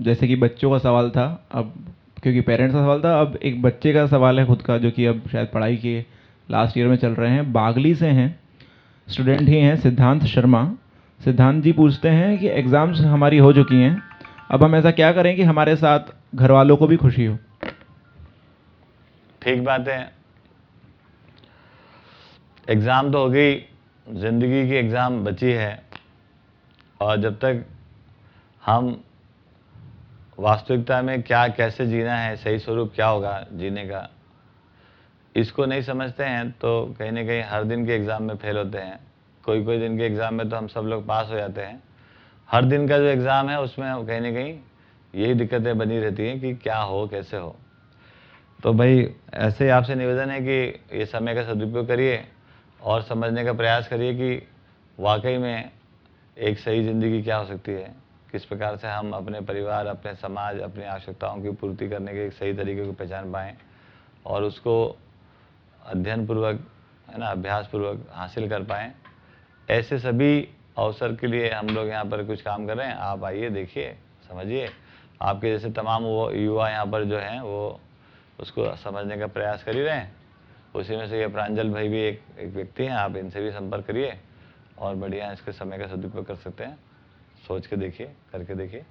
जैसे कि बच्चों का सवाल था, अब क्योंकि पेरेंट्स का सवाल था, अब एक बच्चे का सवाल है खुद का, जो कि अब शायद पढ़ाई के लास्ट ईयर में चल रहे हैं। बागली से हैं स्टूडेंट ही हैं सिद्धांत शर्मा। सिद्धांत जी पूछते हैं कि एग्ज़ाम्स हमारी हो चुकी हैं, अब हम ऐसा क्या करें कि हमारे साथ घर वालों को भी खुशी हो? ठीक बात है। एग्ज़ाम तो हो गई, ज़िंदगी की एग्ज़ाम बची है, और जब तक हम वास्तविकता में क्या, कैसे जीना है, सही स्वरूप क्या होगा जीने का? इसको नहीं समझते हैं तो कहीं ना कहीं हर दिन के एग्ज़ाम में फेल होते हैं। कोई कोई दिन के एग्ज़ाम में तो हम सब लोग पास हो जाते हैं। हर दिन का जो एग्ज़ाम है उसमें कहीं ना कहीं यही दिक्कतें बनी रहती हैं कि क्या हो, कैसे हो। तो भाई, ऐसे ही आपसे निवेदन है कि ये समय का सदुपयोग करिए और समझने का प्रयास करिए कि वाकई में एक सही ज़िंदगी क्या हो सकती है। किस प्रकार से हम अपने परिवार, अपने समाज, अपनी आवश्यकताओं की पूर्ति करने के सही तरीके को पहचान पाएँ और उसको अध्ययन पूर्वक है ना अभ्यास पूर्वक हासिल कर पाएँ। ऐसे सभी अवसर के लिए हम लोग यहाँ पर कुछ काम कर रहे हैं। आप आइए, देखिए, समझिए। आपके जैसे तमाम वो युवा यहाँ पर जो हैं, वो उसको समझने का प्रयास कर ही रहे हैं। उसी में से ये प्रांजल भाई भी एक एक व्यक्ति हैं, आप इनसे भी संपर्क करिए और बढ़िया इसके समय का सदुपयोग कर सकते हैं। सोच के देखिए करके देखिए।